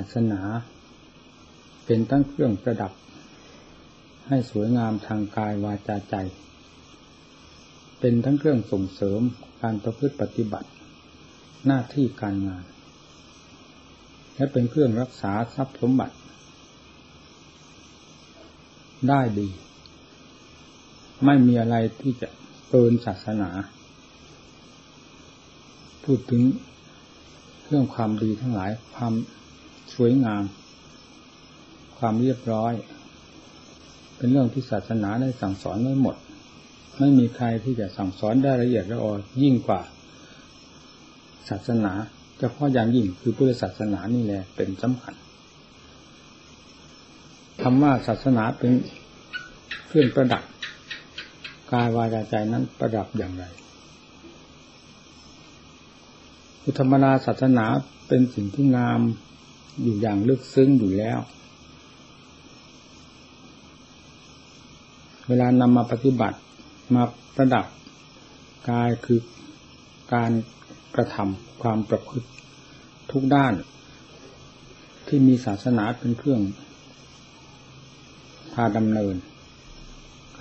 าสนา เป็นตั้งเครื่องประดับ ให้สวยงามทางกายวาจาใจ เป็นทั้งเครื่องส่งเสริมการประพฤติปฏิบัติ หน้าที่การงาน และเป็นเครื่องรักษาทรัพย์สมบัติ ได้ดี ไม่มีอะไรที่จะเกินศาสนา พูดถึงเรื่องความดีทั้งหลายความ สวยงาม ความเรียบร้อย เป็นเรื่องที่ศาสนาได้สั่งสอนไว้หมด ไม่มีใครที่จะสั่งสอนได้ละเอียดละออยิ่งกว่า ศาสนาเฉพาะอย่างยิ่งคือพุทธศาสนานี่แหละเป็นสำคัญคำว่าศาสนาเป็นเครื่องประดับกายวาจาใจนั้นประดับอย่างไรคือธรรมดาศาสนาเป็นสิ่งที่งาม อยู่อย่างลึกซึ้งอยู่แล้ว เวลานำมาปฏิบัติมาระดับกายคือการกระทำความประพฤติทุกด้าน ที่มีศาสนาเป็นเครื่องพาดำเนิน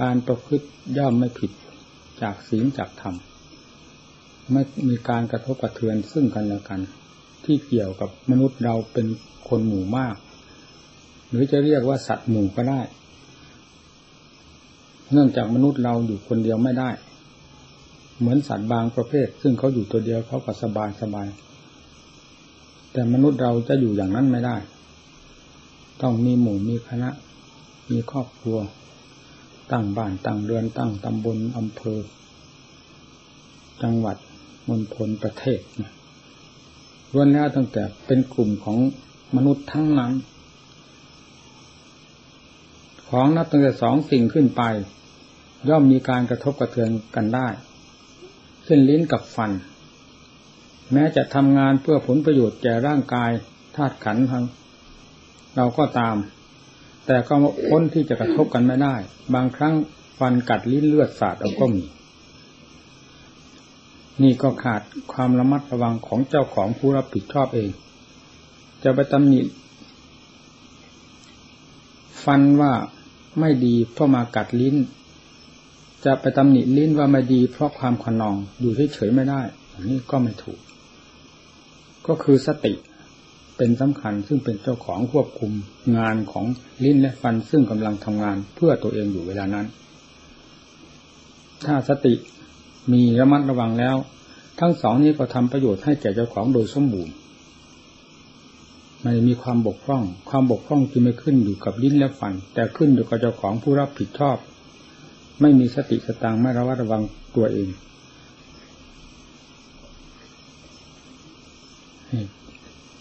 การประพฤติย่อมไม่ผิดจากศีลจากธรรมไม่มีการกระทบกระเทือนซึ่งกันและกัน ที่เกี่ยวกับมนุษย์เราเป็นคนหมู่มาก หรือจะเรียกว่าสัตว์หมู่ก็ได้ เนื่องจากมนุษย์เราอยู่คนเดียวไม่ได้ เหมือนสัตว์บางประเภท ซึ่งเขาอยู่ตัวเดียวเขาก็สบายสบาย แต่มนุษย์เราจะอยู่อย่างนั้นไม่ได้ ต้องมีหมู่มีคณะ มีครอบครัวตั้งบ้านตั้งเรือนตั้งตำบลอำเภอ จังหวัดมณฑลประเทศ ล้วนแล้วตั้งแต่เป็นกลุ่มของมนุษย์ทั้งนั้น ของนับตั้งแต่สองสิ่งขึ้นไป ย่อมมีการกระทบกระเทือนกันได้เช่นลิ้นกับฟัน แม้จะทำงานเพื่อผลประโยชน์แก่ร่างกายธาตุขันธ์ทั้งเราก็ตาม แต่ก็พ้นที่จะกระทบกันไม่ได้ บางครั้งฟันกัดลิ้นเลือดสาดเอาก็มี นี่ก็ขาดความระมัดระวังของเจ้าของผู้รับผิดชอบเอง จะไปตำหนิฟันว่าไม่ดีเพราะมากัดลิ้น จะไปตำหนิลิ้นว่าไม่ดีเพราะความขนองอยู่เฉยๆไม่ได้ อันนี้ก็ไม่ถูก ก็คือสติเป็นสำคัญซึ่งเป็นเจ้าของควบคุมงานของลิ้นและฟันซึ่งกำลังทำงานเพื่อตัวเองอยู่เวลานั้น ถ้าสติ มีระมัดระวังแล้ว ทั้งสองนี้ก็ทำประโยชน์ให้แก่เจ้าของโดยสมบูรณ์ไม่มีความบกพร่อง ความบกพร่องที่ไม่ขึ้นอยู่กับลิ้นและฟัน แต่ขึ้นอยู่กับเจ้าของผู้รับผิดชอบ ไม่มีสติสตังไม่ระวัดระวังตัวเอง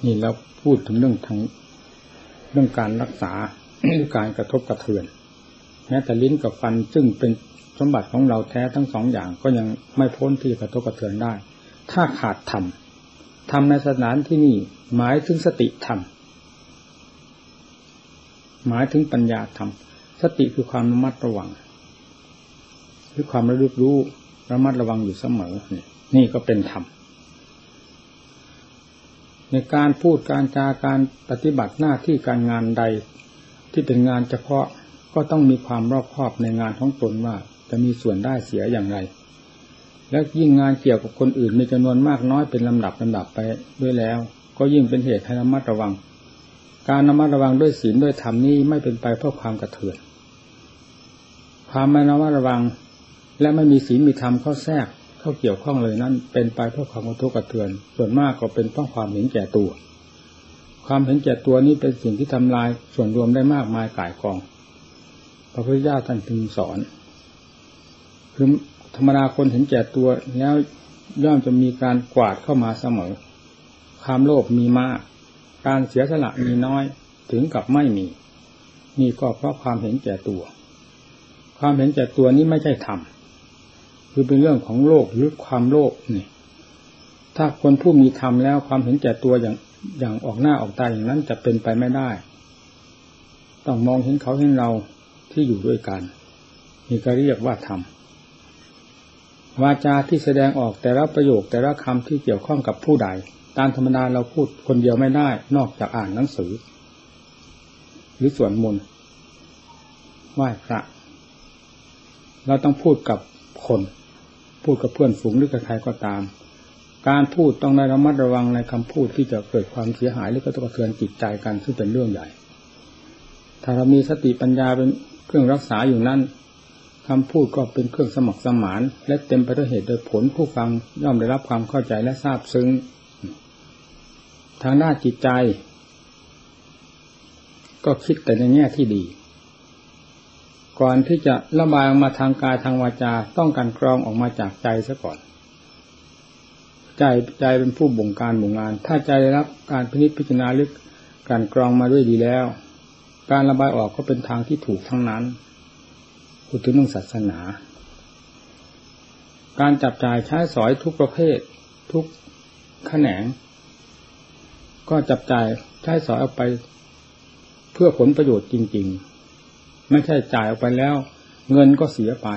นี่เราพูดถึงเรื่องทางเรื่องการรักษาการกระทบกระเทือนแม้แต่ลิ้นกับฟันซึ่งเป็น สมบัติของเราแท้ทั้งสองอย่างก็ยังไม่พ้นที่จะกระทบกระเทือนได้ ถ้าขาดธรรมธรรมในสถานที่นี่หมายถึงสติธรรมหมายถึงปัญญาธรรมสติคือความระมัดระวังคือความระลึกรู้ระมัดระวังอยู่เสมอนี่ก็เป็นธรรมในการพูดการจาการปฏิบัติหน้าที่การงานใดที่เป็นงานเฉพาะก็ต้องมีความรอบคอบในงานของตนว่า จะมีส่วนได้เสียอย่างไร และยิ่งงานเกี่ยวกับคนอื่นมีจำนวนมากน้อยเป็นลำดับลำดับไปด้วยแล้ว ก็ยิ่งเป็นเหตุให้ระมัดระวัง การระมัดระวังด้วยศีลด้วยธรรมนี้ไม่เป็นไปเพื่อความกระเทือนความไม่ระมัดระวัง และไม่มีศีลมีธรรมเข้าแทรกเข้าเกี่ยวข้องเลยนั้น เป็นไปเพื่อความกระทบกระเทือน ส่วนมากก็เป็นเพราะความเห็นแก่ตัว ความเห็นแก่ตัวนี้เป็นสิ่งที่ทำลายส่วนรวมได้มากมายกายกองพระพุทธเจ้าท่านจึงสอน คือธรรมดาคนเห็นแก่ตัวแล้วย่อมจะมีการกวาดเข้ามาเสมอ ความโลภมีมาก การเสียสละมีน้อยถึงกับไม่มี นี่ก็เพราะความเห็นแก่ตัว ความเห็นแก่ตัวนี้ไม่ใช่ธรรมคือเป็นเรื่องของโลกหรือความโลภนี่ ถ้าคนผู้มีธรรมแล้วความเห็นแก่ตัวอย่างอย่างออกหน้าออกตาอย่างนั้นจะเป็นไปไม่ได้ ต้องมองเห็นเขาเห็นเราที่อยู่ด้วยกันนี่ก็เรียกว่าธรรม วาจาที่แสดงออกแต่ละประโยคแต่ละคำที่เกี่ยวข้องกับผู้ใด ตามธรรมดาเราพูดคนเดียวไม่ได้ นอกจากอ่านหนังสือ หรือสวดมนต์ไหว้พระ เราต้องพูดกับคน พูดกับเพื่อนฝูงหรือกับใครก็ตาม การพูดต้องได้ระมัดระวังในคำพูดที่จะเกิดความเสียหายหรือกระทบกระเทือนจิตใจกันซึ่งเป็นเรื่องใหญ่ ถ้าเรามีสติปัญญาเป็นเครื่องรักษาอยู่นั่น คำพูดก็เป็นเครื่องสมัครสมาน และเต็มไปด้วยเหตุโดยผลผู้ฟังย่อมได้รับความเข้าใจและทราบซึ้ง ทางด้านจิตใจ ก็คิดแต่ในแง่ที่ดี ก่อนที่จะระบายออกมาทางกายทางวาจาต้องการกรองออกมาจากใจซะก่อน ใจใจเป็นผู้บงการบงงาน ถ้าใจได้รับการพินิจพิจารณาลึกการกรองมาด้วยดีแล้ว การระบายออกก็เป็นทางที่ถูกทั้งนั้น ดถึงเรื่องศาสนา การจับจ่ายใช้สอยทุกประเภท ทุกแขนง ก็จับจ่ายใช้สอยออกไป เพื่อผลประโยชน์จริง ๆ ไม่ใช่จ่ายออกไปแล้ว เงินก็เสียไป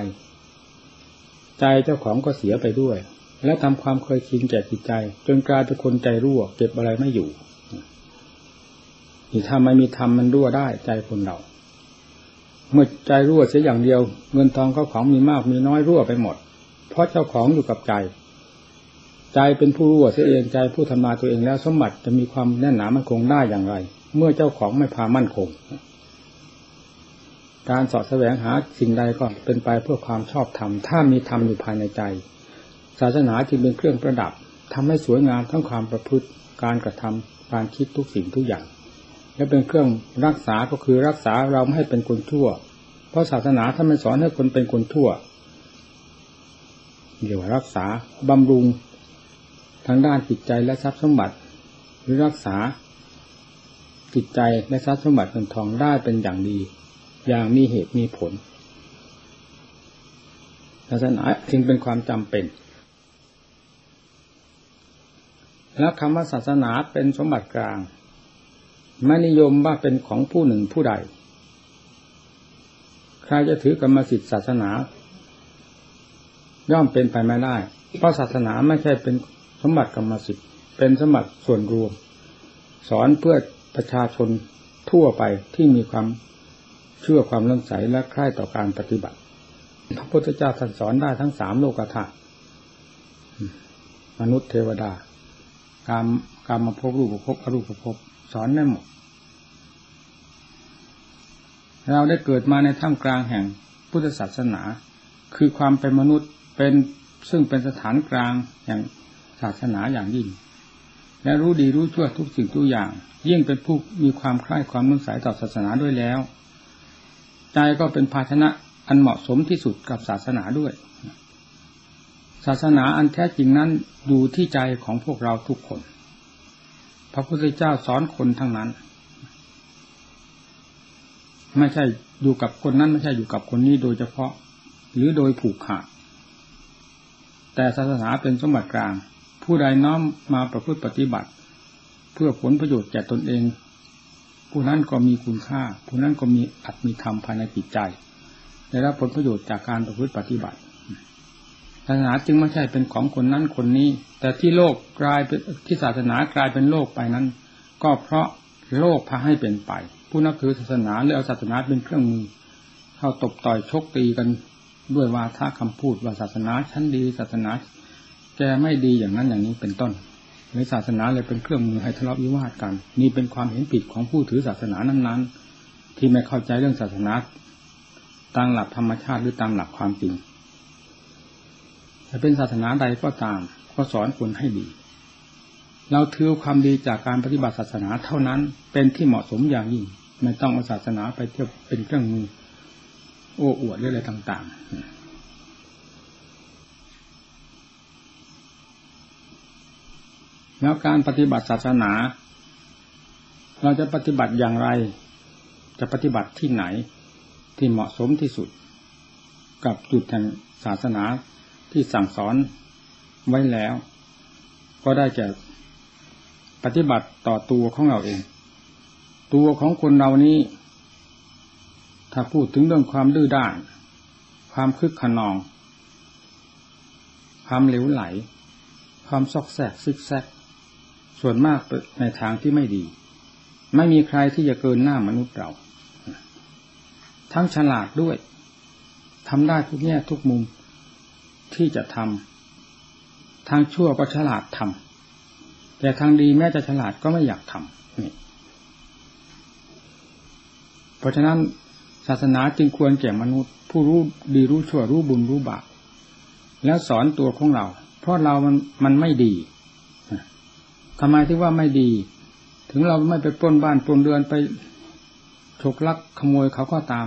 ใจเจ้าของก็เสียไปด้วย และทำความเคยชินแก่จิตใจ จนกลายเป็นคนใจรั่ว เก็บอะไรไม่อยู่ถ้าไม่มีธรรมมันรั่วได้ใจคนเรา เมื่อใจรั่วเสียอย่างเดียว เงินทองเขาของมีมากมีน้อยรั่วไปหมด เพราะเจ้าของอยู่กับใจ ใจเป็นผู้รั่วเสียเองใจผู้ทำลายตัวเองแล้วสมบัติจะมีความแน่นหนามั่นคงได้อย่างไร เมื่อเจ้าของไม่พามั่นคง การสอดแสวงหาสิ่งใดก็เป็นไปเพื่อความชอบธรรมถ้ามีธรรมอยู่ภายในใจ ศาสนาจึงเป็นเครื่องประดับทำให้สวยงามทั้งความประพฤติการกระทำการคิดทุกสิ่งทุกอย่าง และเป็นเครื่องรักษาก็คือรักษาเราไม่ให้เป็นคนทั่ว เพราะศาสนาถ้าไม่สอนให้คนเป็นคนทั่วเดี๋ยวรักษาบำรุงทางด้านจิตใจและทรัพย์สมบัติ หรือรักษาจิตใจและทรัพย์สมบัติเงินทองได้เป็นอย่างดี อย่างมีเหตุมีผลศาสนาจึงเป็นความจำเป็น และคำว่าศาสนาเป็นสมบัติกลาง ไม่นิยมว่าเป็นของผู้หนึ่งผู้ใด ใครจะถือกรรมสิทธิ์ศาสนา ย่อมเป็นไปไม่ได้ เพราะศาสนาไม่ใช่เป็นสมบัติกรรมสิทธิ์ เป็นสมบัติส่วนรวม สอนเพื่อประชาชนทั่วไปที่มีความเชื่อความเลื่อมใสและใคร่ต่อการปฏิบัติ พระพุทธเจ้าท่านสอนได้ทั้งสามโลกธาตุมนุษย์เทวดาการมการมาพบรูปภพอรูปภพ สอนได้หมด เราได้เกิดมาในท่ามกลางแห่งพุทธศาสนา คือความเป็นมนุษย์เป็นซึ่งเป็นสถานกลางแห่งศาสนาอย่างยิ่ง และรู้ดีรู้ชั่วทุกสิ่งทุกอย่าง ยิ่งเป็นผู้มีความคล้ายความมุ่งสายต่อศาสนาด้วยแล้ว ใจก็เป็นภาชนะอันเหมาะสมที่สุดกับศาสนาด้วย ศาสนาอันแท้จริงนั้นอยู่ที่ใจของพวกเราทุกคน ระพุทธเจ้าสอนคนทั้งนั้น ไม่ใช่อยู่กับคนนั้นไม่ใช่อยู่กับคนนี้โดยเฉพาะ หรือโดยผูกขาดแต่ศาสนาเป็นสมบัติกลาง ผู้ใดน้อมมาประพฤติปฏิบัติ เพื่อผลประโยชน์แก่ตนเอง ผู้นั้นก็มีคุณค่า ผู้นั้นก็มีอัตมีธรรมภายในจิตใจได้รับผลประโยชน์จากการประพฤติปฏิบัติ ศาสนาจึงไม่ใช่เป็นของคนนั้นคนนี้ แต่ที่โลกกลายเป็นที่ศาสนากลายเป็นโลกไปนั้น ก็เพราะโลกพาให้เป็นไป ผู้นับถือศาสนาเลยเอาศาสนาเป็นเครื่องมือเข้าตบต่อยชกตีกันด้วยวาทะคำพูดว่าศาสนาชั้นดี ศาสนาแกไม่ดีอย่างนั้นอย่างนี้เป็นต้นในศาสนาเลยเป็นเครื่องมือให้ทะเลาะวิวาทกัน นี่เป็นความเห็นผิดของผู้ถือศาสนานั้นๆ ที่ไม่เข้าใจเรื่องศาสนาตามหลักธรรมชาติหรือตามหลักความจริง จะเป็นศาสนาใดก็ตาม ก็สอนคนให้ดี เราถือความดีจากการปฏิบัติศาสนาเท่านั้นเป็นที่เหมาะสมอย่างยิ่ง ไม่ต้องเอาศาสนาไปเที่ยวเป็นเครื่องมือ โอ้อวดอะไรต่าง ๆแล้วการปฏิบัติศาสนา เราจะปฏิบัติอย่างไร จะปฏิบัติที่ไหนที่เหมาะสมที่สุด กับจุดแห่งศาสนา ที่สั่งสอนไว้แล้ว ก็ได้แก่ปฏิบัติต่อตัวของเราเอง ตัวของคนเรานี้ ถ้าพูดถึงเรื่องความดื้อด้าน ความคึกขนอง ความเหลวไหล ความซอกแซกซิกแซกส่วนมากในทางที่ไม่ดี ไม่มีใครที่จะเกินหน้ามนุษย์เรา ทั้งฉลาดด้วยทำได้ทุกแง่ทุกมุม ที่จะทำทางชั่วก็ฉลาดทำแต่ทางดีแม้จะฉลาดก็ไม่อยากทำนี่เพราะฉะนั้นศาสนาจึงควรแก่มนุษย์ ผู้รู้ดีรู้ชั่วรู้บุญรู้บาปแล้วสอนตัวของเรา เพราะเรามันมันไม่ดีทำไมที่ว่าไม่ดี ถึงเราไม่ไปปล้นบ้านปล้นเรือนไปฉกลักขโมยเขาก็ตาม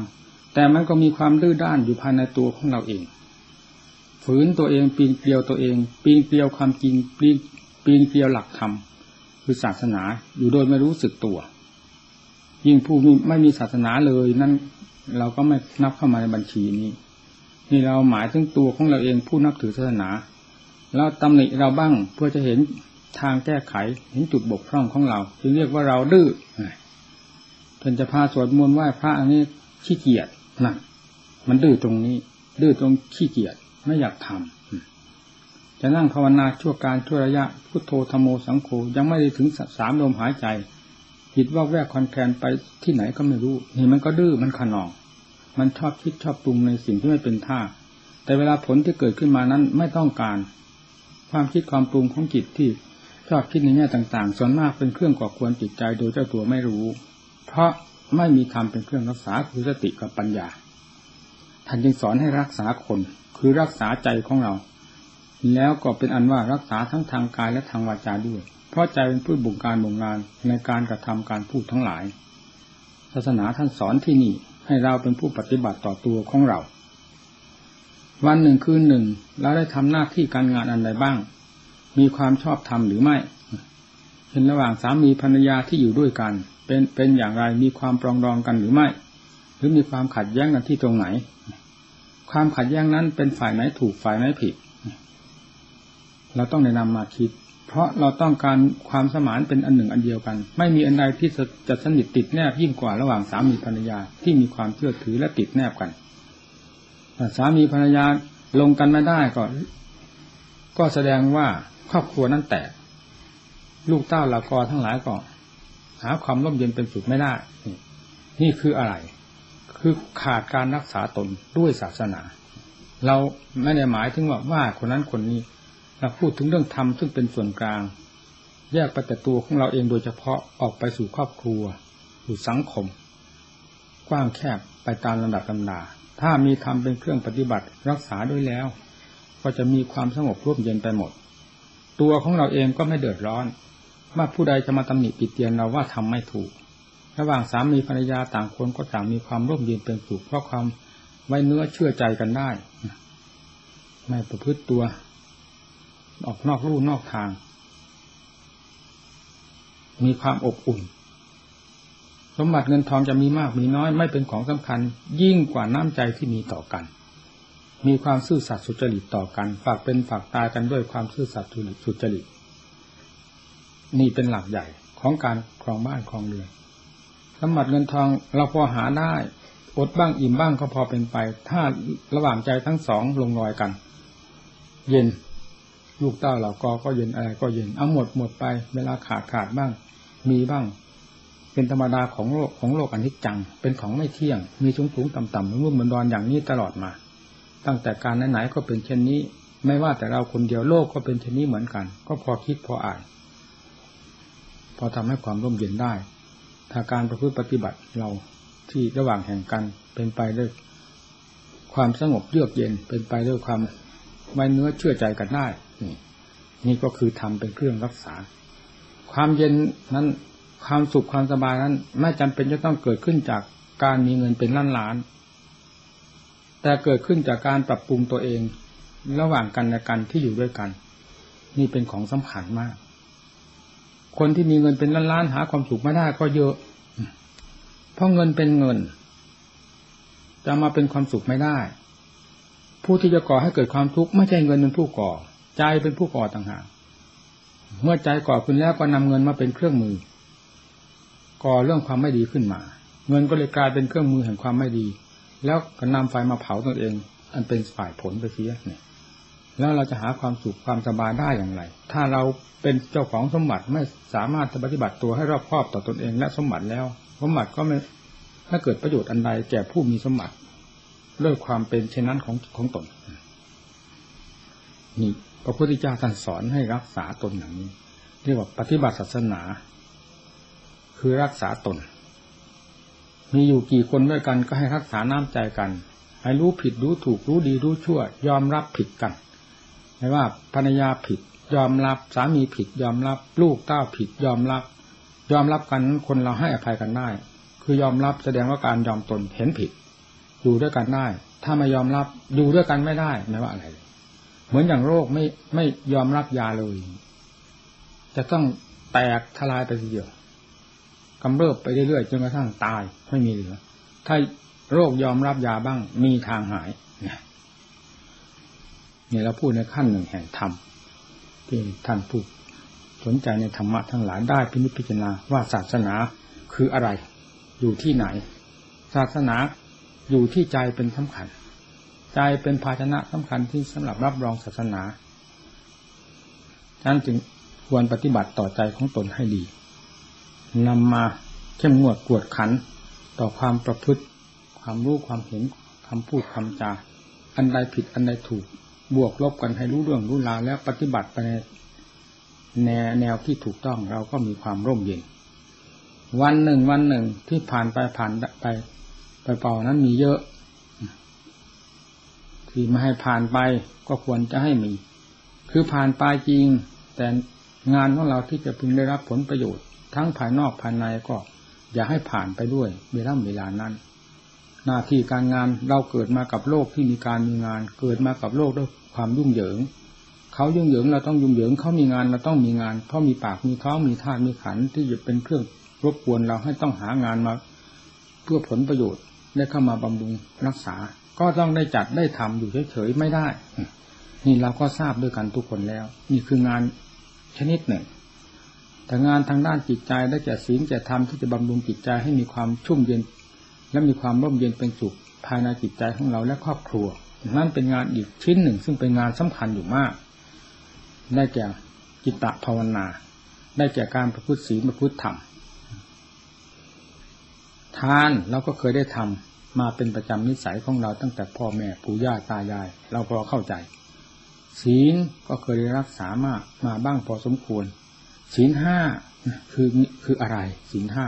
แต่มันก็มีความดื้อด้านอยู่ภายในตัวของเราเอง ฝืนตัวเองปีนเกลียวตัวเอง ปีนเกลียวความจริงปีนปีนเกลียวหลักธรรมคือศาสนาอยู่โดยไม่รู้สึกตัว ยิ่งผู้ไม่มีศาสนาเลยนั่นเราก็ไม่นับเข้ามาในบัญชีนี้นี่เราหมายถึงตัวของเราเองผู้นับถือศาสนาแล้วตำหนิเราบ้างเพื่อจะเห็นทางแก้ไขเห็นจุดบกพร่องของเรา จึงเรียกว่าเราดื้อเพิ่นจะพาสวดมนต์ไหว้พระอันนี้ขี้เกียจนะมันดื้อตรงนี้ ดื้อตรงขี้เกียจ ไม่อยากทำจะนั่งภาวนาชั่วการชั่วระยะพุทโธธรรมโมสังโฆยังไม่ได้ถึงสามลมหายใจจิตว่าแวกคอนแคนไปที่ไหนก็ไม่รู้นี่มันก็ดื้อมันขนอง มันชอบคิดชอบปรุงในสิ่งที่ไม่เป็นท่า แต่เวลาผลที่เกิดขึ้นมานั้นไม่ต้องการ ความคิดความปรุงของจิตที่ชอบคิดในแง่ต่าง ๆ ส่วนมากเป็นเครื่องก่อควรจิตใจโดยเจ้าตัวไม่รู้ เพราะไม่มีธรรมเป็นเครื่องรักษาคือสติกับปัญญาท่านจึงสอนให้รักษาคน คือรักษาใจของเรา แล้วก็เป็นอันว่ารักษาทั้งทางกายและทางวาจาด้วย เพราะใจเป็นผู้บุงการบงงานในการกระทำการพูดทั้งหลาย ศาสนาท่านสอนที่นี่ให้เราเป็นผู้ปฏิบัติต่อตัวของเรา วันหนึ่งคืนหนึ่งเราได้ทำหน้าที่การงานอันใดบ้าง มีความชอบธรรมหรือไม่เห็นระหว่างสามีภรรยาที่อยู่ด้วยกัน เป็นเป็นอย่างไรมีความปรองดองกันหรือไม่ หรือมีความขัดแย้งกันที่ตรงไหน ความขัดแย้งนั้นเป็นฝ่ายไหนถูกฝ่ายไหนผิด เราต้องแนะนำมาคิด เพราะเราต้องการความสมานเป็นอันหนึ่งอันเดียวกัน ไม่มีอันใดที่จะสนิทติดแนบยิ่งกว่าระหว่างสามีภรรยาที่มีความเชื่อถือและติดแนบกันสามีภรรยาลงกันไม่ได้ก็ก็แสดงว่าครอบครัวนั้นแตกลูกเต้าหลากอทั้งหลายก็หาความร่มเย็นเป็นสุดไม่ได้ นี่คืออะไร คือขาดการรักษาตนด้วยศาสนา เราไม่ได้หมายถึงว่าว่าคนนั้นคนนี้เราพูดถึงเรื่องธรรมซึ่งเป็นส่วนกลาง แยกไปแต่ตัวของเราเองโดยเฉพาะออกไปสู่ครอบครัวสู่สังคม กว้างแคบไปตามลำดับลำดา ถ้ามีธรรมเป็นเครื่องปฏิบัติรักษาด้วยแล้ว ก็จะมีความสงบร่มเย็นไปหมด ตัวของเราเองก็ไม่เดือดร้อนว่าผู้ใดจะมาตำหนิปิดเตียนเราว่าทำไม่ถูก ระหว่างสามีภรรยาต่างคนก็ต่างมีความร่มเย็นเป็นสุขเพราะความไว้เนื้อเชื่อใจกันได้ไม่ประพฤติตัว ออกนอกลู่นอกทาง มีความอบอุ่น สมบัติเงินทองจะมีมากมีน้อย ไม่เป็นของสำคัญ ยิ่งกว่าน้ำใจที่มีต่อกัน มีความซื่อสัตย์สุจริตต่อกัน ฝากเป็นฝากตายกันด้วยความซื่อสัตย์สุจริต นี่เป็นหลักใหญ่ของการครองบ้านครองเรือน สมบัติเงินทองเราพอหาได้อดบ้างอิ่มบ้างก็พอเป็นไป ถ้าระหว่างใจทั้งสองลงรอยกัน เย็น ลูกเต้าเราก็ก็เย็นอะไรก็เย็นเอาหมดหมดไป เวลาขาดขาดบ้าง มีบ้าง เป็นธรรมดาของโลกของโลกอนิจจัง เป็นของไม่เที่ยง มีสูงสูงต่ำต่ำรุ่มเหมือนดอนอย่างนี้ตลอดมา ตั้งแต่การไหนๆก็เป็นเช่นนี้ ไม่ว่าแต่เราคนเดียวโลกก็เป็นเช่นนี้เหมือนกัน ก็พอคิดพออ่านพอทำให้ความร่มเย็นได้ ถ้าการประพฤติปฏิบัติเราที่ระหว่างแห่งกันเป็นไปด้วยความสงบเยือกเย็นเป็นไปด้วยความไว้เนื้อเชื่อใจกันได้นี่นี่ก็คือทำเป็นเครื่องรักษา ความเย็นนั้นความสุขความสบายนั้น ไม่จำเป็นจะต้องเกิดขึ้นจากการมีเงินเป็นล้านล้าน แต่เกิดขึ้นจากการปรับปรุงตัวเอง ระหว่างกันและกันที่อยู่ด้วยกัน นี่เป็นของสำคัญมาก คนที่มีเงินเป็นล้านๆหาความสุขไม่ได้ก็เยอะ เพราะเงินเป็นเงิน จะมาเป็นความสุขไม่ได้ ผู้ที่จะก่อให้เกิดความทุกข์ไม่ใช่เงินเป็นผู้ก่อ ใจเป็นผู้ก่อต่างหากเมื่อใจก่อขึ้นแล้วก็นำเงินมาเป็นเครื่องมือ ก่อเรื่องความไม่ดีขึ้นมา เงินก็เลยกลายเป็นเครื่องมือแห่งความไม่ดี แล้วก็นำไฟมาเผาตนเอง อันเป็นฝ่ายผลไปเสียเนี่ย แล้วเราจะหาความสุขความสบายได้อย่างไร ถ้าเราเป็นเจ้าของสมบัติไม่สามารถปฏิบัติตัวให้รอบครอบต่อตนเองและสมบัติแล้วสมบัติก็ไม่ถ้าเกิดประโยชน์อันใดแก่ผู้มีสมบัติด้วยความเป็นเช่นนั้นของของตนนี่พระพุทธเจ้าท่านสอนให้รักษาตนอย่างนี้เรียกว่าปฏิบัติศาสนา คือรักษาตน มีอยู่กี่คนด้วยกันก็ให้รักษาน้ำใจกัน ให้รู้ผิดรู้ถูกรู้ดีรู้ชั่ว ยอมรับผิดกัน ไม่ว่าภรรยาผิด ยอมรับสามีผิด ยอมรับ ลูกเต้าผิด ยอมรับ ยอมรับกันคนเราให้อภัยกันได้ คือยอมรับแสดงว่าการยอมตนเห็นผิด อยู่ด้วยกันได้ ถ้าไม่ยอมรับอยู่ด้วยกันไม่ได้ไม่ว่าอะไร เหมือนอย่างโรคไม่ไม่ยอมรับยาเลย จะต้องแตกทลายไปทีเดียวกำเริบไปเรื่อยๆจนกระทั่งตายไม่มีเหลือ ถ้าโรคยอมรับยาบ้างมีทางหาย เนี่ยเราพูดในขั้นหนึ่งแห่งธรรมที่ท่านพูดสนใจในธรรมะทั้งหลายได้พิพจารณาว่าศาสนาคืออะไร อยู่ที่ไหน ศาสนาอยู่ที่ใจเป็นสำคัญ ใจเป็นภาชนะสำคัญที่สำหรับรับรองศาสนาฉะนั้นจึงควรปฏิบัติต่อใจของตนให้ดีนำมาเข้มงวดกวดขันต่อความประพฤติ ความรู้ความเห็นคำพูดคำจา อันใดผิดอันใดถูก บวกลบกันให้รู้เรื่องรู้ราวแล้วปฏิบัติไปในแนวแนวที่ถูกต้องเราก็มีความร่มเย็น วันหนึ่งวันหนึ่งที่ผ่านไปผ่านไปไปเป่านั้นมีเยอะ ที่ไม่ให้ผ่านไปก็ควรจะให้มี คือผ่านไปจริง แต่งานของเราที่จะพึงได้รับผลประโยชน์ ทั้งภายนอกภายในก็ อย่าให้ผ่านไปด้วยเวลาเวลานั้น หน้าที่การงานเราเกิดมากับโลกที่มีการมีงาน เกิดมากับโลกด้วยความยุ่งเหยิงเขายุ่งเหยิงเราต้องยุ่งเหยิงเขามีงานเราต้องมีงานเพราะมีปากมีท้องมีธาตุมีขันที่จะเป็นเครื่องรบกวนเราให้ต้องหางานมา เพื่อผลประโยชน์ได้เข้ามาบำรุงรักษา ก็ต้องได้จัดได้ทำอยู่เฉยๆไม่ได้ นี่เราก็ทราบด้วยกันทุกคนแล้ว นี่คืองานชนิดหนึ่งแต่งานทางด้านจิตใจได้แก่ศีลแก่ธรรมที่จะบำรุงจิตใจให้มีความชุ่มเย็น และมีความร่มเย็นเป็นสุขภายในจิตใจของเราและครอบครัว นั่นเป็นงานอีกชิ้นหนึ่ง ซึ่งเป็นงานสำคัญอยู่มาก ได้แก่จิตตภาวนา ได้แก่การประพฤติศีลประพฤติธรรมทานเราก็เคยได้ทำมาเป็นประจำนิสัยของเราตั้งแต่พ่อแม่ปู่ย่าตายาย เราพอเข้าใจ ศีลก็เคยได้รักษามามาบ้างพอสมควร ศีลห้าคือคืออะไร ศีลห้า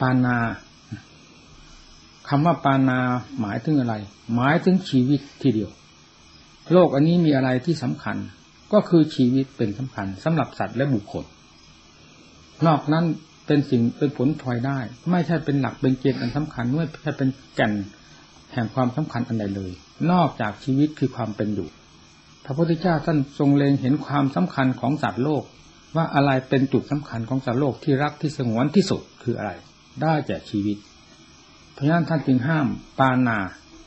ปานาคำว่าปานาหมายถึงอะไร หมายถึงชีวิตทีเดียว โลกอันนี้มีอะไรที่สำคัญ ก็คือชีวิตเป็นสำคัญสำหรับสัตว์และบุคคล นอกนั้นเป็นสิ่งเป็นผลพลอยได้ ไม่ใช่เป็นหลักเป็นเกณฑ์อันสำคัญไม่ใช่เป็นแก่นแห่งความสำคัญอันใดเลย นอกจากชีวิตคือความเป็นอยู่พระพุทธเจ้าท่านทรงเล็งเห็นความสำคัญของสัตว์โลก ว่าอะไรเป็นจุดสำคัญของสัตว์โลกที่รักที่สงวนที่สุดคืออะไร ได้แก่ชีวิต เพราะฉะนั้นท่านจึงห้ามปานา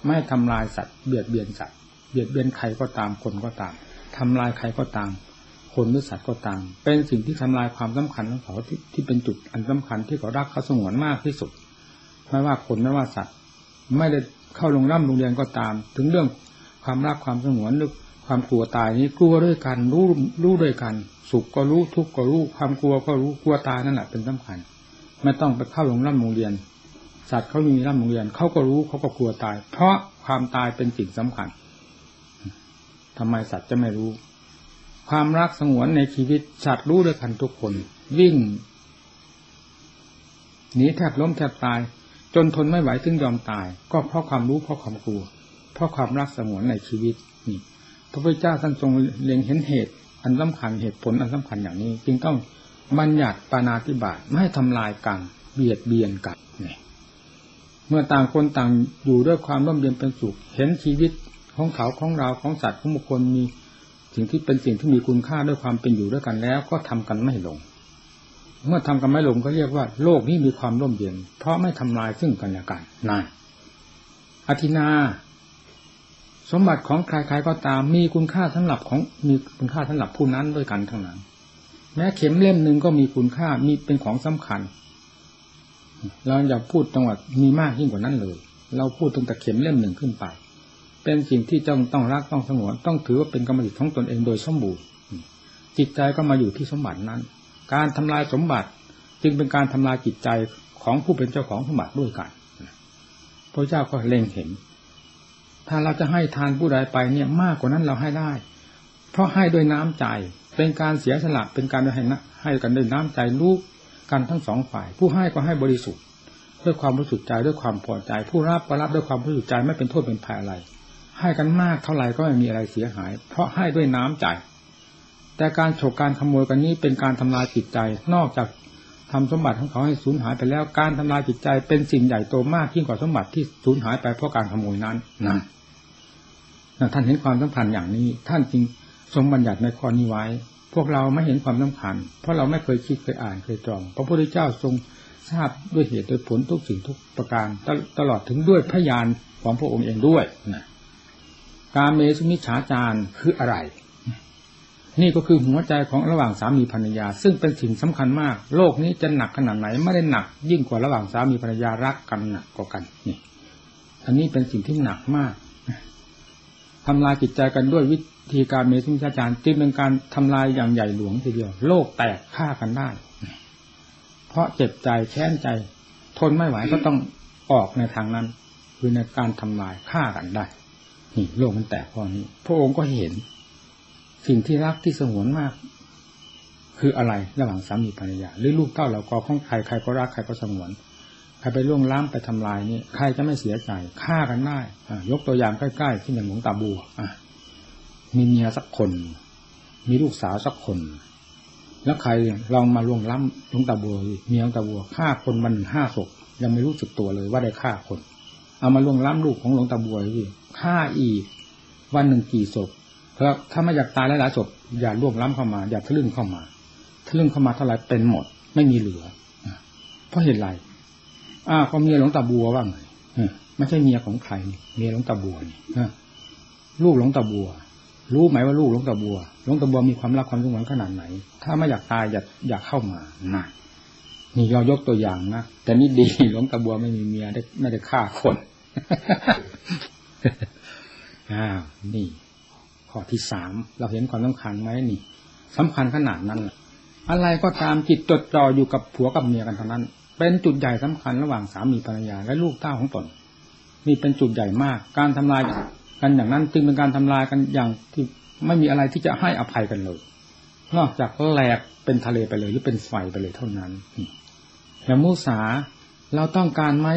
ไม่ทำลายสัตว์เบียดเบียนสัตว์เบียดเบียนใครก็ตามคนก็ตามทำลายใครก็ตาม คนหรือสัตว์ก็ตาม เป็นสิ่งที่ทำลายความสำคัญของเขาที่ที่เป็นจุดอันสำคัญที่เขารักเขาสงวนมากที่สุดไม่ว่าคนไม่ว่าสัตว์ ไม่ได้เข้าโรงร่ำโรงเรียนก็ตาม ถึงเรื่องความรักความสงวนหรือความกลัวตายนี้กลัวด้วยกันรู้รู้ด้วยกัน สุขก็รู้ทุกข์ก็รู้ความกลัวก็รู้กลัวตายนั่นแหละเป็นสำคัญ ไม่ต้องไปเข้าโรงร่ำโรงเรียน สัตว์เขามีร่ำโรงเรียนเขาก็รู้เขาก็กลัวตาย เพราะความตายเป็นสิ่งสำคัญทำไมสัตว์จะไม่รู้ ความรักสงวนในชีวิตสัตว์รู้ด้วยกันทุกคน วิ่งหนีแทบล้มแทบตาย จนทนไม่ไหวถึงยอมตาย ก็เพราะความรู้เพราะความกลัว เพราะความรักสงวนในชีวิตนี่พระพุทธเจ้าท่านทรงเล็งเห็นเหตุ อันสำคัญเหตุผลอันสำคัญอย่างนี้ จึงต้อง บัญญัติปานาติบาตไม่ให้ทำลายกัน เบียดเบียนกันนี่เมื่อต่างคนต่างอยู่ด้วยความร่มเย็นเป็นสุข เห็นชีวิตของเขาของเราของสัตว์ของบุคคลมีสิ่งที่เป็นสิ่งที่มีคุณค่าด้วยความเป็นอยู่ด้วยกันแล้ว ก็ทำกันไม่ลง เมื่อทำกันไม่ลงก็เรียกว่า โลกนี้มีความร่มเย็น เพราะไม่ทำลายซึ่งกันและกันนั่นอธินา สมบัติของใครๆก็ตามมีคุณค่าสำหรับของมีคุณค่าสำหรับผู้นั้นด้วยกันทั้งนั้น แม้เข็มเล่มหนึ่งก็มีคุณค่ามีเป็นของสำคัญ เราอย่าพูดจังหวัดมีมากยิ่งกว่านั้นเลย เราพูดตั้งแต่เข็มเล่มหนึ่งขึ้นไป เป็นสิ่งที่จงต้องรักต้องสงวนต้องถือว่าเป็นกรรมสิทธิ์ของตนเองโดยสมบูรณ์จิตใจก็มาอยู่ที่สมบัตินั้น การทำลายสมบัติจึงเป็นการทำลายจิตใจของผู้เป็นเจ้าของสมบัติด้วยกันพระเจ้าก็เล็งเห็น ถ้าเราจะให้ทานผู้ใดไปเนี่ยมากกว่านั้นเราให้ได้ เพราะให้ด้วยน้ำใจ เป็นการเสียสละเป็นการให้นะให้กันด้วยน้ำใจรู้กันทั้งสองฝ่าย ผู้ให้ก็ให้บริสุทธิ์ด้วยความบริสุทธิ์ใจด้วยความพอใจ ผู้รับก็รับด้วยความบริสุทธิ์ใจไม่เป็นโทษเป็นภัยอะไร ให้กันมากเท่าไหร่ก็ไม่มีอะไรเสียหาย เพราะให้ด้วยน้ำใจ แต่การฉกการขโมยกันนี้เป็นการทำลายจิตใจ นอกจากทำสมบัติของเขาให้สูญหายไปแล้ว การทำลายจิตใจเป็นสิ่งใหญ่โตมากยิ่งกว่าสมบัติที่สูญหายไปเพราะการขโมยนั้นนะท่านเห็นความสำคัญอย่างนี้ ท่านจึง ทรงบัญญัติในข้อนี้ไว้ พวกเราไม่เห็นความสำคัญ เพราะเราไม่เคยคิดเคยอ่านเคยจองพระพุทธเจ้าทรงทราบด้วยเหตุโดยผลทุกสิ่งทุกประการตลอดถึงด้วยพยานของพระองค์เองด้วยนะการเมสุมิฉาจารคืออะไร นี่ก็คือหัวใจของระหว่างสามีภรรยา ซึ่งเป็นสิ่งสำคัญมาก โลกนี้จะหนักขนาดไหนไม่ได้หนัก ยิ่งกว่าระหว่างสามีภรรยารักกันหนักกว่ากันนี่อันนี้เป็นสิ่งที่หนักมากทำลายจิตใจกันด้วยวิ ธีการเมตุนชาจารย์จึงเป็นการทำลายอย่างใหญ่หลวงทีเดียว โลกแตกฆ่ากันได้ เพราะเจ็บใจแค้นใจ ทนไม่ไหวก็ต้องออกในทางนั้น คือในการทำลายฆ่ากันได้นี่โลกมันแตกพอนี้ พระองค์ก็เห็น สิ่งที่รักที่สงวนมาก คืออะไรระหว่างสามีภรรยาหรือลูกเต้าเราก็ของใครใครก็รักใครก็สงวนใครไปล่วงล้ำไปทำลายนี่ใครจะไม่เสียใจฆ่ากันได้ยกตัวอย่างใกล้ๆที่อย่างหลวงตาบัว มีเมียสักคน มีลูกสาวสักคน แล้วใครลองมาล่วงล้ำหลวงตาบัวเมียหลวงตาบัวฆ่าคนมันห้าศพยังไม่รู้สึกตัวเลยว่าได้ฆ่าคน เอามาล่วงล้ำลูกของหลวงตาบัวที่ฆ่าอีกวันหนึ่งกี่ศพเพราะถ้าไม่อยากตายหลายๆศพอย่าล่วงล้ำเข้ามา อย่าทะลึ่งเข้ามาทะลึ่งเข้ามาเท่าไรเป็นหมด ไม่มีเหลือเพราะเหตุไรอ้าวก็เมียหลวงตาบัวว่างไม่ใช่เมียของใครเมียหลวงตาบัวนี่ลูกหลวงตาบัว รู้ไหมว่าลูกหลวงตาบัวหลวงตาบัวมีความรักความสงวนขนาดไหน ถ้าไม่อยากตายอย่าอยากเข้ามานะนี่ยอยกตัวอย่างนะแต่นี่ดีหลวงตาบัวไม่มีเมียได้ไม่ได้ฆ่าคนอ้าวนี่ ข้อที่สามเราเห็นความสำคัญไหมนี่สำคัญขนาดนั้นอะไรก็ตามจิตจดจ่ออยู่กับผัวกับเมียกันเท่านั้น เป็นจุดใหญ่สำคัญระหว่างสามีภรรยาและลูกเต้าของตนนี่เป็นจุดใหญ่มาก การทำลาย กันอย่างนั้นจึงเป็นการทำลายกันอย่างที่ไม่มีอะไรที่จะให้อภัยกันเลย นอกจากแหลกเป็นทะเลไปเลยหรือเป็นไฟไปเลยเท่านั้นแต่มุสาเราต้องการไหม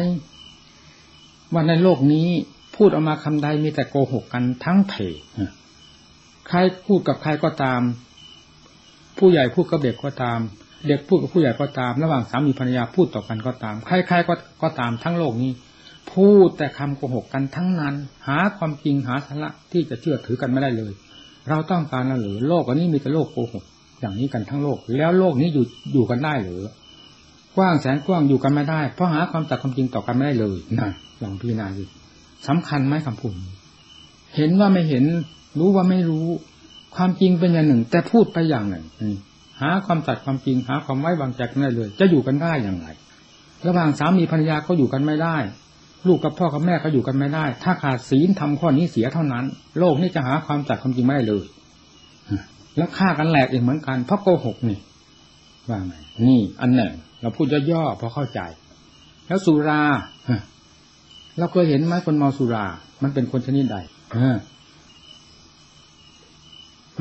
ว่าในโลกนี้พูดออกมาคำใดมีแต่โกหกกันทั้งเพใครพูดกับใครก็ตาม ผู้ใหญ่พูดกับเด็กก็ตาม เด็กพูดกับผู้ใหญ่ก็ตาม ระหว่างสามีภรรยาพูดต่อกันก็ตาม ใครๆก็ก็ตามทั้งโลกนี้ พูดแต่คำโกหกกันทั้งนั้น หาความจริงหาสาระที่จะเชื่อถือกันไม่ได้เลย เราต้องการหรือโลกอันนี้มีแต่โลกโกหกอย่างนี้กันทั้งโลก แล้วโลกนี้อยู่อยู่กันได้หรือกว้างแสนกว้างอยู่กันไม่ได้ เพราะหาความจักความจริงต่อกันไม่ได้เลยนะลองพิจารณาดูสำคัญไหมคำพูดเห็นว่าไม่เห็น รู้ว่าไม่รู้ ความจริงเป็นอย่างหนึ่ง แต่พูดไปอย่างหนึ่งหาความสัตย์ความจริงหาความไว้วางใจกันได้เลย จะอยู่กันได้อย่างไรระหว่างสามีภรรยาก็อยู่กันไม่ได้ ลูกกับพ่อกับแม่ก็อยู่กันไม่ได้ ถ้าขาดศีลทำข้อนี้เสียเท่านั้น โลกนี้จะหาความสัตย์ความจริงไม่ได้เลยแล้วฆ่ากันแหลกเอีกเหมือนกันเพราะโกหกนี่ว่าไงนี่ อันหนึ่งเราพูดย่อๆพอเข้าใจ แล้วสุราเราเคยเห็นไหมคนเมาสุรา มันเป็นคนชนิดใด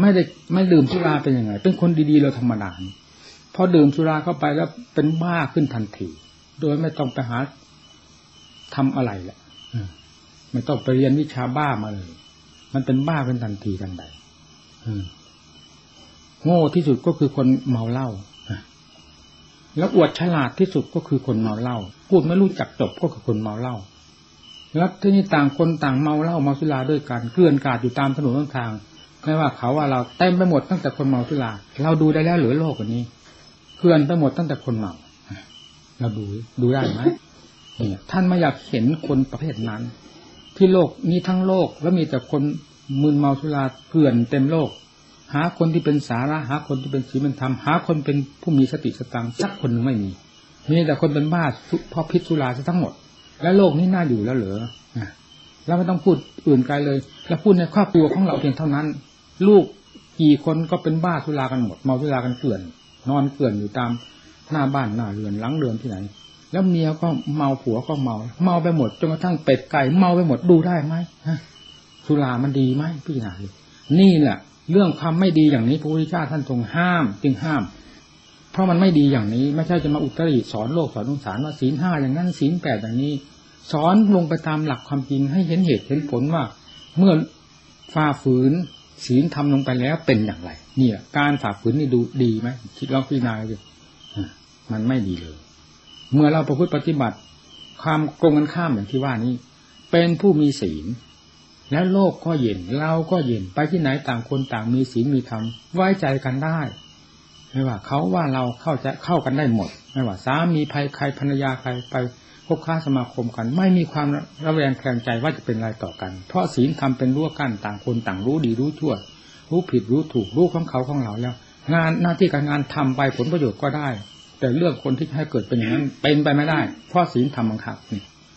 ไม่ได้ไม่ดื่มสุราเป็นยังไง เป็นคนดีๆเราธรรมดาพอดื่มสุราเข้าไปแล้วเป็นบ้าขึ้นทันที โดยไม่ต้องไปหา ทำอะไรแหละไม่ต้องไปเรียนวิชาบ้ามาเลย มันเป็นบ้าเป็นทันทีทันใดโง่ที่สุดก็คือคนเมาเหล้าแล้วอวดฉลาดที่สุดก็คือคนเมาเหล้าพูดไม่รู้จักจบก็คือคนเมาเหล้าแล้วที่นี่ต่างคนต่างเมาเหล้าเมาสุราด้วยกันเกลื่อนกาดอยู่ตามถนนทางไม่ว่าเขาว่าเราเต็มไปหมดตั้งแต่คนเมาสุราเราดูได้แล้วเหลือโลกกว่านี้เพื่อนไปหมดตั้งแต่คนเมาเราดูดูได้ไหมเนี่ย ท่านไม่อยากเห็นคนประเภทนั้น ที่โลกนี้ทั้งโลกแล้วมีแต่คนมึนเมาสุราเกลื่อนเต็มโลก หาคนที่เป็นสาระหาคนที่เป็นศีลเป็นธรรมหาคนเป็นผู้มีสติสตังสักคนหนึ่งไม่มีมีแต่คนเป็นบ้าเพราะพิษสุราซะทั้งหมด แล้วโลกนี้น่าอยู่แล้วเหรอแล้วไม่ต้องพูดอื่นไกลเลย แล้วพูดในครอบครัวของเราเพียงเท่านั้น ลูกกี่คนก็เป็นบ้าสุรากันหมดเมาสุรากันเกลื่อน นอนเกลื่อนอยู่ตามหน้าบ้านหน้าเรือนหลังเรือนที่ไหน แล้วเมียก็เมาผัวก็เมา เมาไปหมดจนกระทั่งเป็ดไก่เมาไปหมดดูได้ไหมสุรามันดีไหมพี่นานี่แหละเรื่องความไม่ดีอย่างนี้พระพุทธเจ้าท่านทรงห้าม จึงห้าม เพราะมันไม่ดีอย่างนี้ ไม่ใช่จะมาอุตริสอนโลกสอนสงสารว่าศีลห้าอย่างนั้นศีลแปดอย่างนี้ สอนลงไปตามหลักความจริงให้เห็นเหตุเห็นผลว่า เมื่อฝ่าฝืนศีลทำลงไปแล้วเป็นอย่างไร เนี่ย การฝ่าฝืนนี่ดูดีไหมคิดลองพิจารณาดูมันไม่ดีเลย เมื่อเราประพฤติปฏิบัติ ความกงกันข้ามอย่างที่ว่านี้ เป็นผู้มีศีล แล้วโลกก็เย็นเราก็เย็นไปที่ไหนต่างคนต่างมีศีลมีธรรมไว้ใจกันได้ ไม่ว่าเขาว่าเราเข้าใจเข้ากันได้หมด ไม่ว่าสามีภัยใครภรรยาใครไปพบค้าสมาคมกัน ไม่มีความระแวงแคลงใจว่าจะเป็นอะไรต่อกัน เพราะศีลทำเป็นรั้วกั้นต่างคนต่างรู้ดีรู้ชั่ว รู้ผิดรู้ถูกรู้ของเขาของเราแล้ว งานหน้าที่การงานทำไปผลประโยชน์ก็ได้ แต่เรื่องคนที่ให้เกิดเป็นอย่างนั้น เป็นไปไม่ได้ เพราะศีลทำบังคับ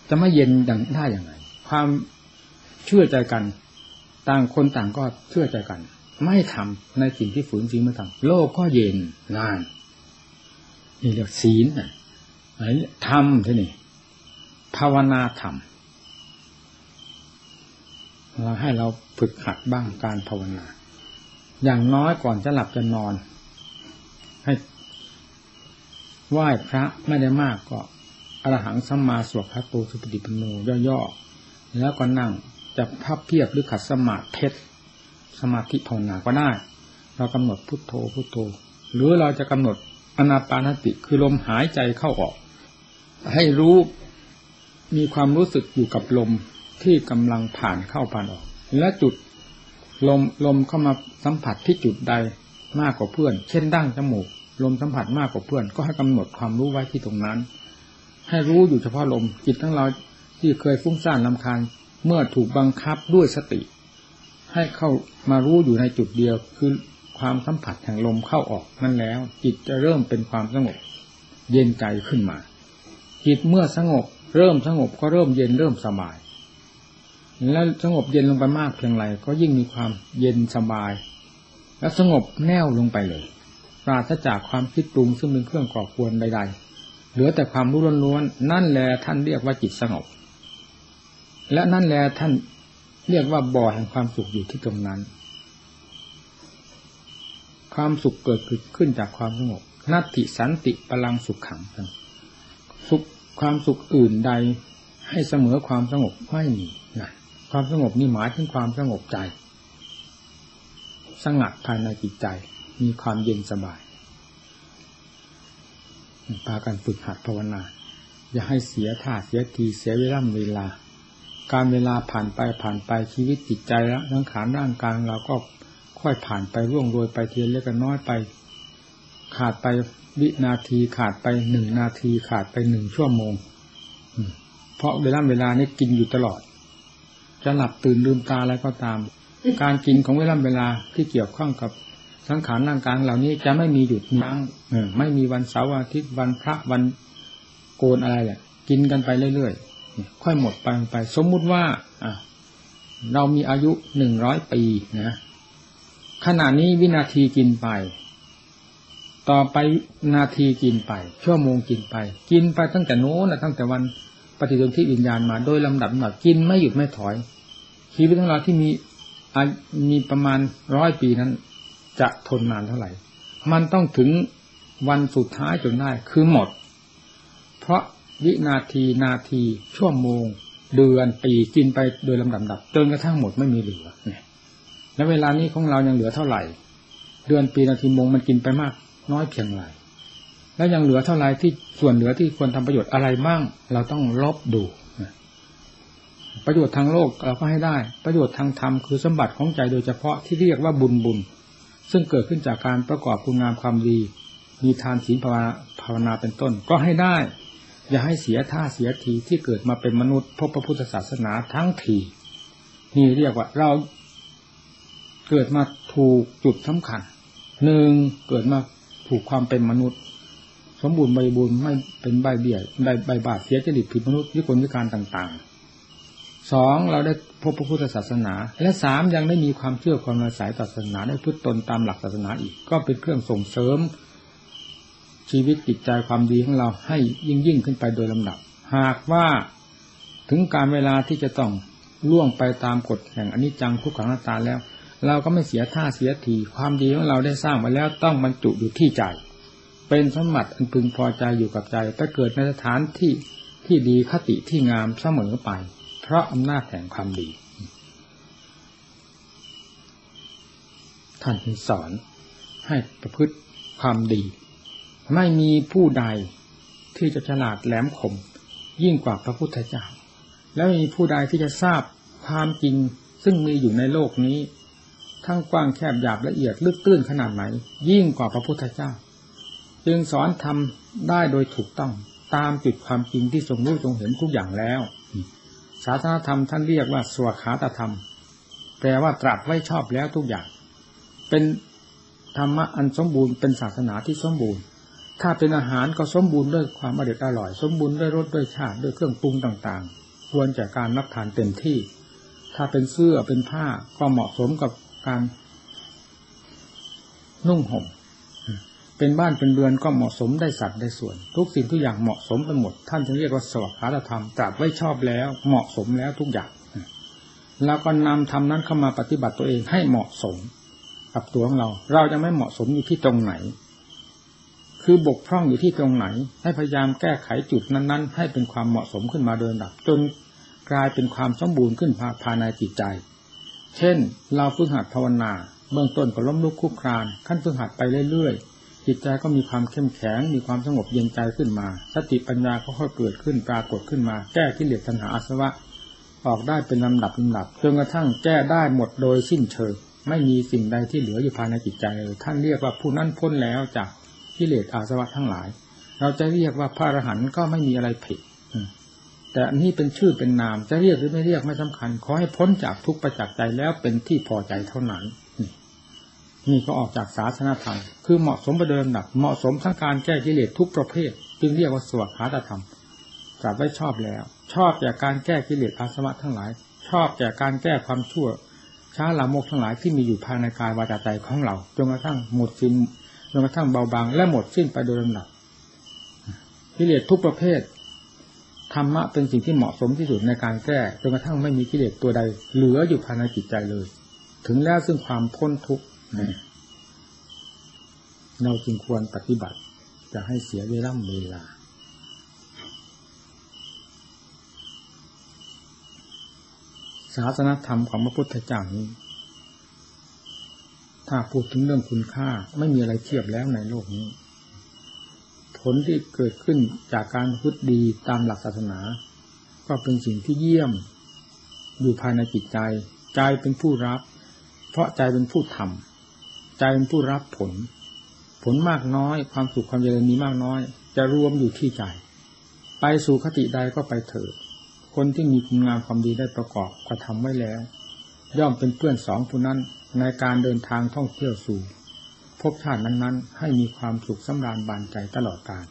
จะไม่เย็นดังได้อย่างไร ความเชื่อใจกัน ต่างคนต่างก็เชื่อใจกัน ไม่ทำในสิ่งที่ฝืนจริงไม่ทำโลกก็เย็นนานนี่เรียกศีลนะทำที่นี่ภาวนาธรรมเราให้เราฝึกหัดบ้างการภาวนา อย่างน้อยก่อนจะหลับจะนอน ไหว้พระไม่ได้มากก็อรหังสัมมาสวดพระโตสุปฏิปโนย่อๆแล้วก็นั่งจะพับเพียบหรือขัดสมาธิเทศสมาธิภาวนาก็ได้ เรากำหนดพุทโธพุทโธ หรือเราจะกำหนดอนาปานติคือลมหายใจเข้าออก ให้รู้มีความรู้สึกอยู่กับลมที่กำลังผ่านเข้าผ่านออก และจุดลมลมเข้ามาสัมผัสที่จุดใดมากกว่าเพื่อน เช่นดั้งจมูก ลมสัมผัสมากกว่าเพื่อน ก็ให้กำหนดความรู้ไว้ที่ตรงนั้น ให้รู้อยู่เฉพาะลมจิตทั้งเราที่เคยฟุ้งซ่านลำคาญเมื่อถูกบังคับด้วยสติ ให้เข้ามารู้อยู่ในจุดเดียว คือความสัมผัสแห่งลมเข้าออกนั่นแล้ว จิตจะเริ่มเป็นความสงบ เย็นใจขึ้นมา จิตเมื่อสงบ เริ่มสงบก็เริ่มเย็นเริ่มสบาย แล้วสงบเย็นลงไปมากเพียงไรก็ยิ่งมีความเย็นสบาย แล้วสงบแน่วลงไปเลย ราศจากความคิดปรุงซึ่งเป็นเครื่องก่อควรใด ๆ เหลือแต่ความรู้ล้วนๆนั่นแหละท่านเรียกว่าจิตสงบ และนั่นแหละท่านเรียกว่าบ่อแห่งความสุขอยู่ที่ตรงนั้น ความสุขเกิดขึ้นจากความสงบนัตติสันติพลังสุขขังสุขความสุขอื่นใดให้เสมอความสงบไม่มีนะความสงบนี่หมายถึงความสงบใจ สงัดภายในจิตใจ มีความเย็นสบายพากันฝึกหัดภาวนา อย่าให้เสียท่าเสียทีเสียเวลาเวลา การเวลาผ่านไปผ่านไปชีวิตจิตใจแล้วทั้งขานร่างกายเราก็ค่อยผ่านไปร่วงโรยไปเทียนเล็กน้อยไป ขาดไปวินาทีขาดไปหนึ่งนาทีขาดไปหนึ่งชั่วโมงเพราะเวลาเวลานี้กินอยู่ตลอด จะหลับตื่นลืมตาอะไรก็ตาม การกินของเวลาเวลาที่เกี่ยวข้องกับ สังขารร่างกายเหล่านี้จะไม่มีหยุดยั้งไม่มีวันเสาร์อาทิตย์วันพระวันโกนอะไรแหละกินกันไปเรื่อยค่อยหมดไปไป สมมุติว่าอ่เรามีอายุหนึ่งร้อยปีนะขณะนี้วินาทีกินไป ต่อไปนาทีกินไป ชั่วโมงกินไป กินไปตั้งแต่โน้นตั้งแต่วันปฏิสนธิวิญญาณมา โดยลำดับแบบกินไม่หยุดไม่ถอยชีวิตของเราที่มีมีประมาณร้อยปีนั้น จะทนนานเท่าไหร่ มันต้องถึงวันสุดท้ายจนได้คือหมด เพราะวินาทีนาทีชั่วโมง เดือนปีกินไปโดยลำดับดับจนกระทั่งหมดไม่มีเหลือเนี่ยแล้วเวลานี้ของเรายังเหลือเท่าไหร่ เดือนปีนาทีโมงมันกินไปมาก น้อยเพียงไรแล้วยังเหลือเท่าไหร่ที่ส่วนเหลือที่ควรทำประโยชน์อะไรบ้าง เราต้องลบดูประโยชน์ทางโลกเราก็ให้ได้ ประโยชน์ทางธรรมคือสมบัติของใจโดยเฉพาะที่เรียกว่าบุญบุญ ซึ่งเกิดขึ้นจากการประกอบคุณงามความดี มีทานศีลภาวนาเป็นต้น ก็ให้ได้ อย่าให้เสียท่าเสียทีที่เกิดมาเป็นมนุษย์พบพระพุทธศาสนาทั้งทีนี่เรียกว่าเราเกิดมาถูกจุดสำคัญหนึ่งเกิดมาถูกความเป็นมนุษย์ สมบูรณ์ใบบุญไม่เป็นใบเบี้ยใบใบบาดเสียจริตผิดมนุษย์วิกลวิการต่างๆ สองเราได้พบพระพุทธศาสนา และสามยังได้มีความเชื่อความอาศัยต่อศาสนาได้พุทธตนตามหลักศาสนาอีก ก็เป็นเครื่องส่งเสริม ชีวิตจิตใจความดีของเราให้ยิ่งยิ่งขึ้นไปโดยลำดับ หากว่าถึงการเวลาที่จะต้องล่วงไปตามกฎแห่งอนิจจังทุกขังนาตาแล้ว เราก็ไม่เสียท่าเสียทีความดีของเราได้สร้างมาแล้วต้องบรรจุอยู่ที่ใจ เป็นสมบัติอันพึงพอใจอยู่กับใจแต่เกิดในสถานที่ที่ดีคติที่งามเสมอไป เพราะอำนาจแห่งความดี ท่านสอนให้ประพฤติความดี ไม่มีผู้ใดที่จะฉลาดแหลมคมยิ่งกว่าพระพุทธเจ้า แล้วมีผู้ใดที่จะทราบความจริงซึ่งมีอยู่ในโลกนี้ ทั้งกว้างแคบหยาบละเอียดลึกตื้นขนาดไหน ยิ่งกว่าพระพุทธเจ้า จึงสอนทำได้โดยถูกต้องตามจุดความจริงที่ทรงรู้ทรงเห็นทุกอย่างแล้ว ศาสนาธรรมท่านเรียกว่าสวขาตธรรม แปลว่าตรัสไว้ชอบแล้วทุกอย่าง เป็นธรรมะอันสมบูรณ์เป็นศาสนาที่สมบูรณ์ ถ้าเป็นอาหารก็สมบูรณ์ด้วยความอร่อยอร่อย สมบูรณ์ด้วยรสด้วยชาติด้วยเครื่องปรุงต่างๆ ควรแก่การรับทานเต็มที่ ถ้าเป็นเสื้อเป็นผ้าก็เหมาะสมกับการนุ่งห่ม เป็นบ้านเป็นเรือนก็เหมาะสมได้สัดได้ส่วน ทุกสิ่งทุกอย่างเหมาะสมไปหมด ท่านจึงเรียกว่าสวัสดิธรรมตรัสไว้ชอบแล้ว เหมาะสมแล้วทุกอย่างแล้วก็นำธรรมนั้นเข้ามาปฏิบัติตัวเองให้เหมาะสมกับตัวของเรา เราจะไม่เหมาะสมอยู่ที่ตรงไหน คือบกพร่องอยู่ที่ตรงไหน ให้พยายามแก้ไขจุดนั้น ๆ ให้เป็นความเหมาะสมขึ้นมาโดยลำดับจนกลายเป็นความสมบูรณ์ขึ้นภายในจิตใจ เช่น เราฝึกหัดภาวนา เบื้องต้นก็ล้มลุกคุกคราน ขั้นฝึกหัดไปเรื่อยๆ จิตใจก็มีความเข้มแข็ง มีความสงบเย็นใจขึ้นมา สติปัญญาก็ค่อยเกิดขึ้นปรากฏขึ้นมา แก้กิเลสตัณหาอาสวะ ออกได้เป็นลำดับลำดับจนกระทั่งแก้ได้หมดโดยสิ้นเชิงไม่มีสิ่งใดที่เหลืออยู่ภายในจิตใจเลยท่านเรียกว่าผู้นั้นพ้นแล้วจากกิเลสอาสวะทั้งหลาย เราจะเรียกว่าพระอรหันต์ก็ไม่มีอะไรผิดแต่อันนี้เป็นชื่อเป็นนามจะเรียกหรือไม่เรียกไม่สำคัญ ขอให้พ้นจากทุกประจักษ์ใจแล้วเป็นที่พอใจเท่านั้นนี่ นี่ก็ออกจากศาสนาธรรมคือเหมาะสมประเดิมดับเหมาะสมทั้งการแก้กิเลสทุกประเภท จึงเรียกว่าสวดคาตธรรมจับไว้ชอบแล้ว ชอบแก่การแก้กิเลสอาสวะทั้งหลาย ชอบแก่การแก้ความชั่วช้าลามกทั้งหลายที่มีอยู่ภายในกายวาจาใจของเราจนกระทั่งหมดสิ้นจนกระทั่งเบาบางและหมดสิ้นไปโดยลำดับกิเลสทุกประเภทธรรมะเป็นสิ่งที่เหมาะสมที่สุดในการแก้จนกระทั่งไม่มีกิเลสตัวใด เหลืออยู่ภายในจิตใจเลย ถึงแล้วซึ่งความพ้นทุกข์ เราจึงควรปฏิบัติจะให้เสียเวลาเวลา ศาสนธรรมของพระพุทธเจ้านี้ ถ้าพูดถึงเรื่องคุณค่าไม่มีอะไรเทียบแล้วในโลกนี้ ผลที่เกิดขึ้นจากการพุทธดีตามหลักศาสนา ก็เป็นสิ่งที่เยี่ยม อยู่ภายในจิตใจ ใจเป็นผู้รับ เพราะใจเป็นผู้ทำ ใจเป็นผู้รับผล ผลมากน้อย ความสุขความเจริญมีมากน้อย จะรวมอยู่ที่ใจ ไปสู่คติใดก็ไปเถิด คนที่มีคุณงามความดีได้ประกอบกระทำไว้แล้ว ย่อมเป็นเพื่อนสองผู้นั้นในการเดินทางท่องเที่ยวสู่ภพชาตินั้นๆ ให้มีความสุขสำราญบานใจตลอดกาล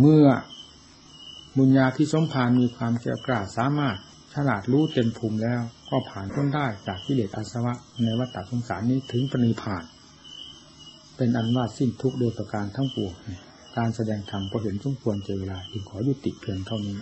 เมื่อบุญญาที่สมภารมีความเก่กล้าสามารถฉลาดรู้เต็มภูมิแล้ว ก็ผ่านพ้นได้จากกิเลสอาสวะในวัฏฏสงสารนี้ถึงปณิพาน เป็นอันว่าสิ้นทุกโดยประการทั้งปวงการแสดงธรรมพอเห็นสมควรเจเวลาจึงขอยุติเพียงเท่านี้